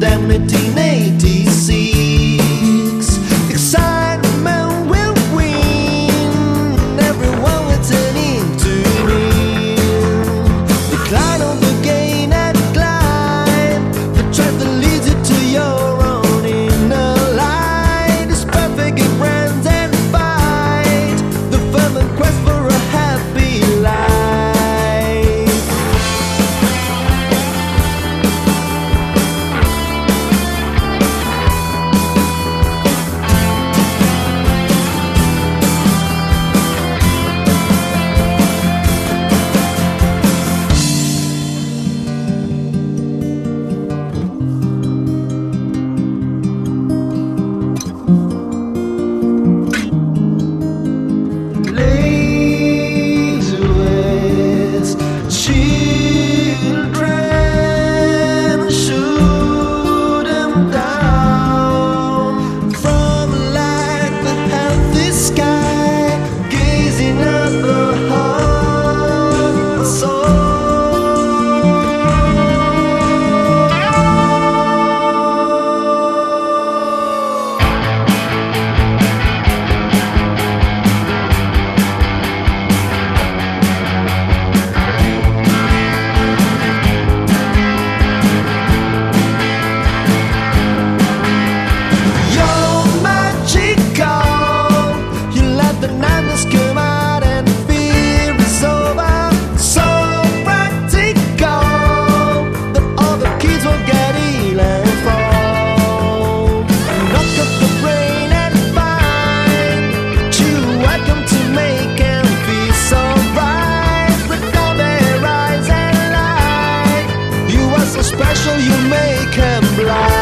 than 1986. you make him blind.